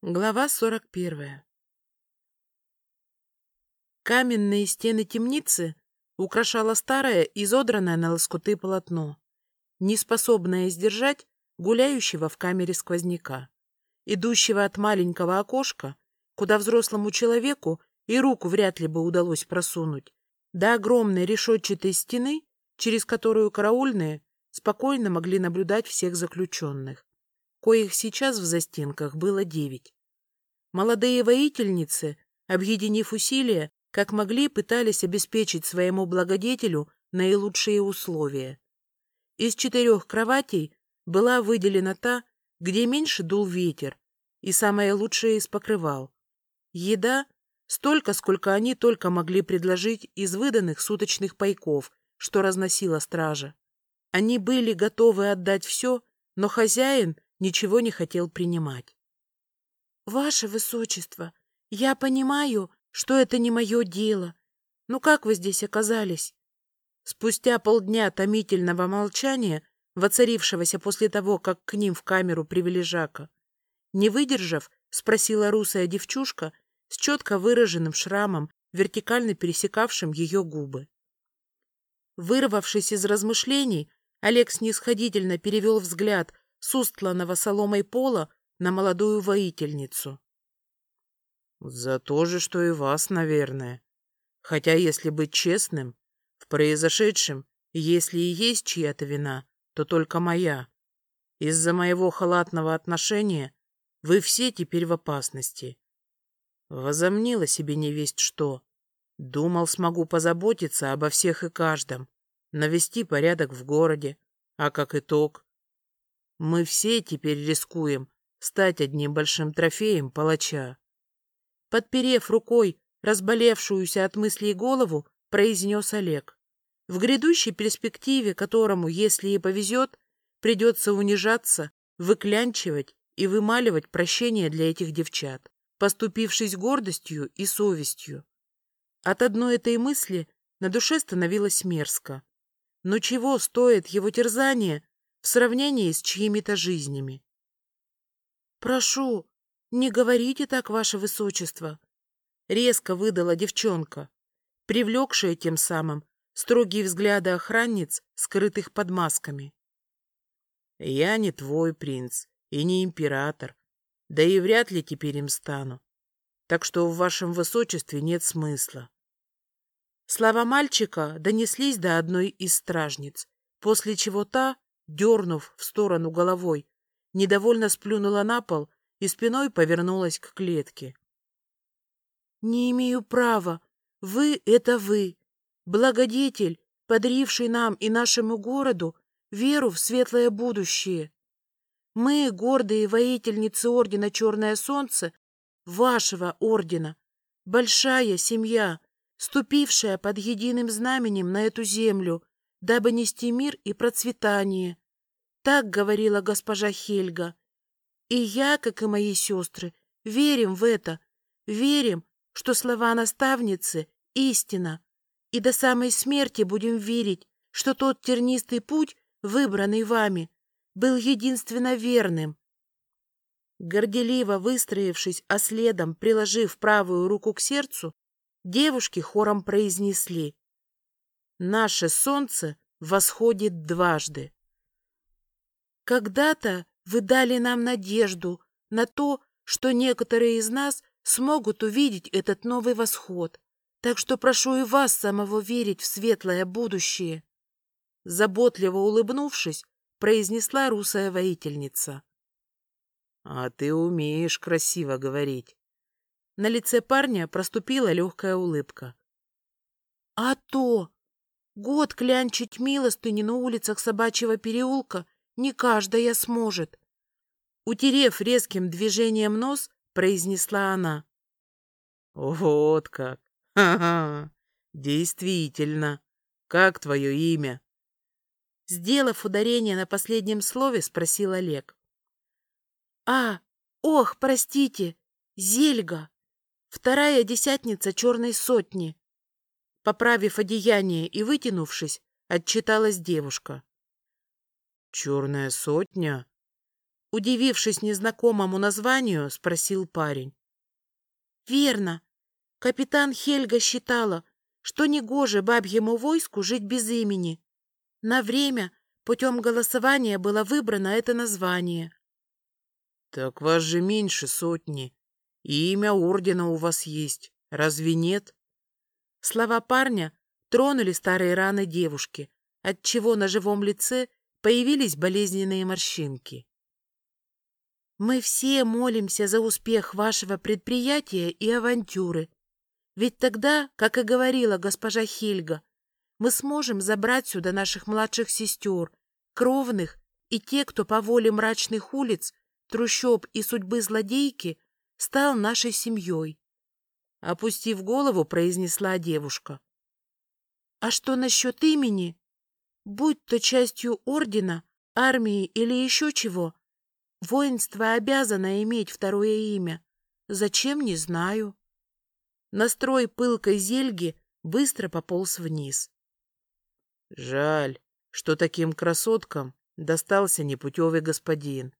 Глава 41. Каменные стены темницы украшало старое, изодранное на лоскуты полотно, неспособное сдержать гуляющего в камере сквозняка, идущего от маленького окошка, куда взрослому человеку и руку вряд ли бы удалось просунуть, до огромной решетчатой стены, через которую караульные спокойно могли наблюдать всех заключенных коих сейчас в застенках было девять. Молодые воительницы, объединив усилия, как могли, пытались обеспечить своему благодетелю наилучшие условия. Из четырех кроватей была выделена та, где меньше дул ветер, и самая лучшая из покрывал. Еда — столько, сколько они только могли предложить из выданных суточных пайков, что разносила стража. Они были готовы отдать все, но хозяин ничего не хотел принимать. «Ваше Высочество, я понимаю, что это не мое дело. Но как вы здесь оказались?» Спустя полдня томительного молчания, воцарившегося после того, как к ним в камеру привели Жака, не выдержав, спросила русая девчушка с четко выраженным шрамом, вертикально пересекавшим ее губы. Вырвавшись из размышлений, Олег снисходительно перевел взгляд с устланного соломой пола на молодую воительницу. «За то же, что и вас, наверное. Хотя, если быть честным, в произошедшем, если и есть чья-то вина, то только моя. Из-за моего халатного отношения вы все теперь в опасности. Возомнила себе невесть что. Думал, смогу позаботиться обо всех и каждом, навести порядок в городе, а как итог мы все теперь рискуем стать одним большим трофеем палача. Подперев рукой разболевшуюся от мыслей голову, произнес Олег. В грядущей перспективе, которому, если и повезет, придется унижаться, выклянчивать и вымаливать прощение для этих девчат, поступившись гордостью и совестью. От одной этой мысли на душе становилось мерзко. Но чего стоит его терзание в сравнении с чьими-то жизнями. «Прошу, не говорите так, ваше высочество!» Резко выдала девчонка, привлекшая тем самым строгие взгляды охранниц, скрытых под масками. «Я не твой принц и не император, да и вряд ли теперь им стану, так что в вашем высочестве нет смысла». Слова мальчика донеслись до одной из стражниц, после чего та дернув в сторону головой, недовольно сплюнула на пол и спиной повернулась к клетке. «Не имею права. Вы — это вы. Благодетель, подаривший нам и нашему городу веру в светлое будущее. Мы, гордые воительницы Ордена Черное Солнце, вашего Ордена, большая семья, ступившая под единым знаменем на эту землю, дабы нести мир и процветание. Так говорила госпожа Хельга. И я, как и мои сестры, верим в это, верим, что слова наставницы — истина, и до самой смерти будем верить, что тот тернистый путь, выбранный вами, был единственно верным. Горделиво выстроившись, а следом приложив правую руку к сердцу, девушки хором произнесли Наше солнце восходит дважды. Когда-то вы дали нам надежду на то, что некоторые из нас смогут увидеть этот новый восход. Так что прошу и вас самого верить в светлое будущее. Заботливо улыбнувшись, произнесла русая воительница. — А ты умеешь красиво говорить. На лице парня проступила легкая улыбка. — А то! Год клянчить милостыни на улицах собачьего переулка не каждая сможет. Утерев резким движением нос, произнесла она. Вот как! Ха-ха! Действительно! Как твое имя? Сделав ударение на последнем слове, спросил Олег. А, ох, простите, Зельга, вторая десятница черной сотни. Поправив одеяние и вытянувшись, отчиталась девушка. «Черная сотня? Удивившись незнакомому названию, спросил парень. Верно. Капитан Хельга считала, что негоже бабьему войску жить без имени. На время путем голосования было выбрано это название. Так вас же меньше сотни, и имя ордена у вас есть, разве нет? Слова парня тронули старые раны девушки, отчего на живом лице появились болезненные морщинки. Мы все молимся за успех вашего предприятия и авантюры. Ведь тогда, как и говорила госпожа Хельга, мы сможем забрать сюда наших младших сестер, кровных и те, кто по воле мрачных улиц, трущоб и судьбы злодейки стал нашей семьей. Опустив голову, произнесла девушка. А что насчет имени? Будь то частью ордена, армии или еще чего, Воинство обязано иметь второе имя. Зачем, не знаю. Настрой пылкой зельги быстро пополз вниз. Жаль, что таким красоткам достался непутевый господин.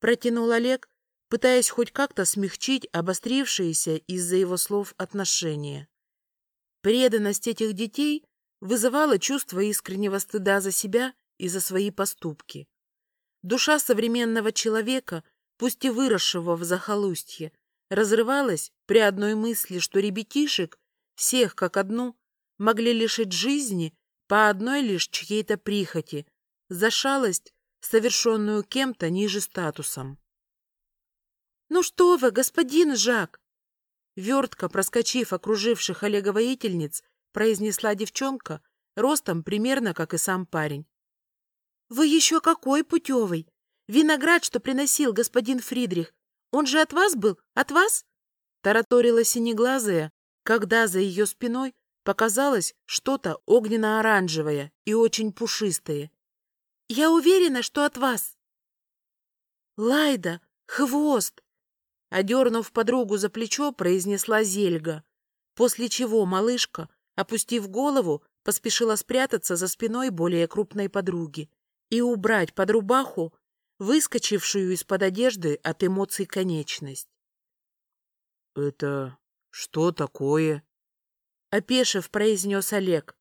Протянул Олег, пытаясь хоть как-то смягчить обострившиеся из-за его слов отношения. Преданность этих детей вызывала чувство искреннего стыда за себя и за свои поступки. Душа современного человека, пусть и выросшего в захолустье, разрывалась при одной мысли, что ребятишек, всех как одну, могли лишить жизни по одной лишь чьей-то прихоти, за шалость, совершенную кем-то ниже статусом. «Ну что вы, господин Жак!» Вертко проскочив окруживших Олега воительниц, произнесла девчонка, ростом примерно как и сам парень. Вы еще какой путевый! Виноград, что приносил господин Фридрих, он же от вас был? От вас? Тараторила синеглазая, когда за ее спиной показалось что-то огненно-оранжевое и очень пушистое. Я уверена, что от вас. Лайда, хвост! Одернув подругу за плечо, произнесла Зельга, после чего малышка, опустив голову, поспешила спрятаться за спиной более крупной подруги и убрать под рубаху выскочившую из-под одежды от эмоций конечность. — Это что такое? — опешив, произнес Олег.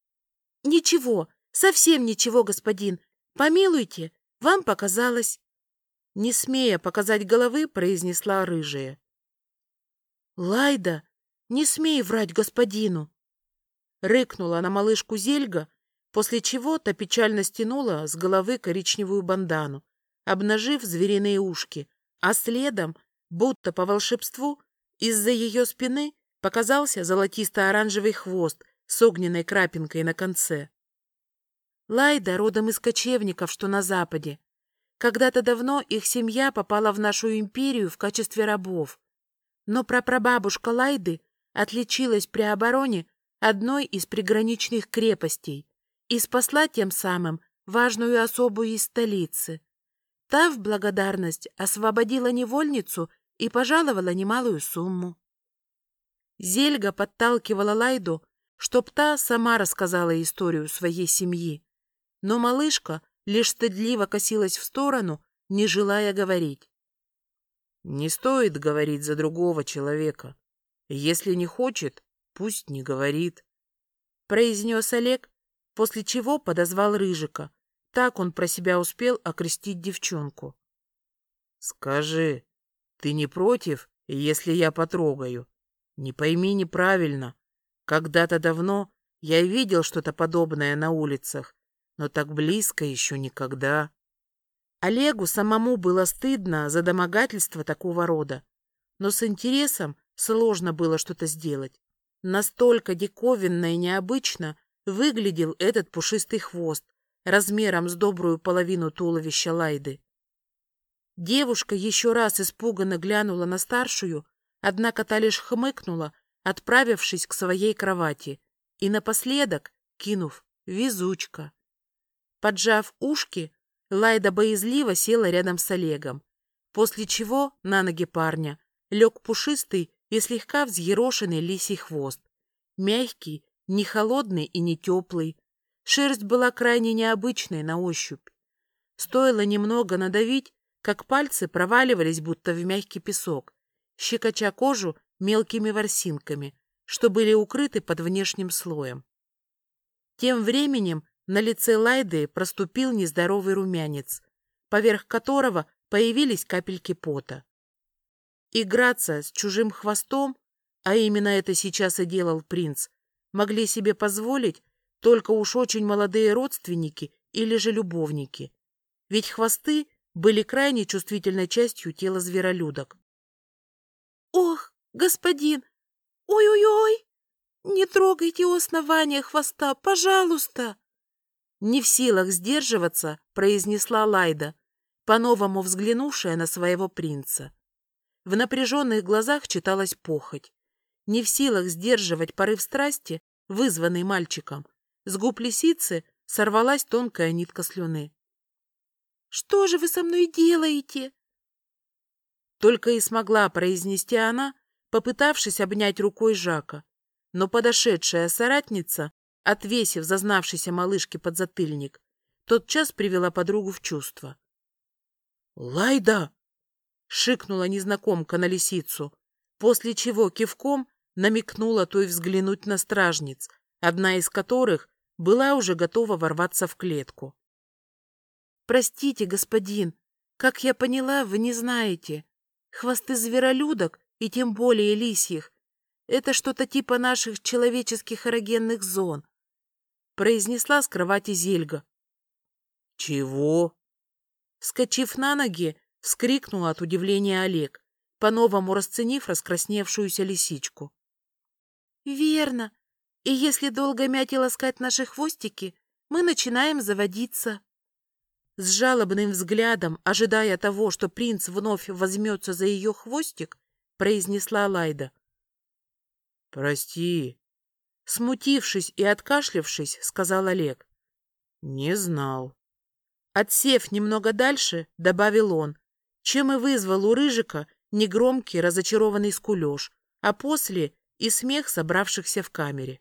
— Ничего, совсем ничего, господин. Помилуйте, вам показалось. Не смея показать головы, произнесла рыжая. — Лайда, не смей врать господину! — рыкнула на малышку Зельга, после чего то печально стянула с головы коричневую бандану, обнажив звериные ушки, а следом, будто по волшебству, из-за ее спины показался золотисто-оранжевый хвост с огненной крапинкой на конце. Лайда родом из кочевников, что на западе. Когда-то давно их семья попала в нашу империю в качестве рабов. Но прапрабабушка Лайды отличилась при обороне одной из приграничных крепостей, и спасла тем самым важную особу из столицы. Та в благодарность освободила невольницу и пожаловала немалую сумму. Зельга подталкивала Лайду, чтоб та сама рассказала историю своей семьи. Но малышка лишь стыдливо косилась в сторону, не желая говорить. Не стоит говорить за другого человека. Если не хочет, пусть не говорит. Произнес Олег, после чего подозвал Рыжика. Так он про себя успел окрестить девчонку. — Скажи, ты не против, если я потрогаю? Не пойми неправильно. Когда-то давно я видел что-то подобное на улицах, но так близко еще никогда. Олегу самому было стыдно за домогательство такого рода, но с интересом сложно было что-то сделать. Настолько диковинно и необычно выглядел этот пушистый хвост размером с добрую половину туловища Лайды. Девушка еще раз испуганно глянула на старшую, однако та лишь хмыкнула, отправившись к своей кровати, и напоследок, кинув «везучка». Поджав ушки, Лайда боязливо села рядом с Олегом, после чего на ноги парня лег пушистый и слегка взъерошенный лисий хвост, мягкий не холодный и не теплый. Шерсть была крайне необычной на ощупь. Стоило немного надавить, как пальцы проваливались будто в мягкий песок, щекоча кожу мелкими ворсинками, что были укрыты под внешним слоем. Тем временем на лице Лайды проступил нездоровый румянец, поверх которого появились капельки пота. Играться с чужим хвостом, а именно это сейчас и делал принц, могли себе позволить только уж очень молодые родственники или же любовники. Ведь хвосты были крайне чувствительной частью тела зверолюдок. «Ох, господин! Ой-ой-ой! Не трогайте основания хвоста, пожалуйста!» Не в силах сдерживаться, произнесла Лайда, по-новому взглянувшая на своего принца. В напряженных глазах читалась похоть. Не в силах сдерживать порыв страсти, вызванный мальчиком, с губ лисицы сорвалась тонкая нитка слюны. «Что же вы со мной делаете?» Только и смогла произнести она, попытавшись обнять рукой Жака. Но подошедшая соратница, отвесив зазнавшейся малышке подзатыльник, тотчас привела подругу в чувство. «Лайда!» — шикнула незнакомка на лисицу, после чего кивком намекнула той взглянуть на стражниц, одна из которых была уже готова ворваться в клетку. «Простите, господин, как я поняла, вы не знаете. Хвосты зверолюдок, и тем более лисьих, это что-то типа наших человеческих эрогенных зон», произнесла с кровати Зельга. «Чего?» Скочив на ноги, вскрикнул от удивления Олег, по-новому расценив раскрасневшуюся лисичку. «Верно. И если долго мять и ласкать наши хвостики, мы начинаем заводиться». С жалобным взглядом, ожидая того, что принц вновь возьмется за ее хвостик, произнесла Лайда. «Прости». Смутившись и откашлявшись, сказал Олег. «Не знал». Отсев немного дальше, добавил он, чем и вызвал у Рыжика негромкий разочарованный скулеж, а после и смех собравшихся в камере.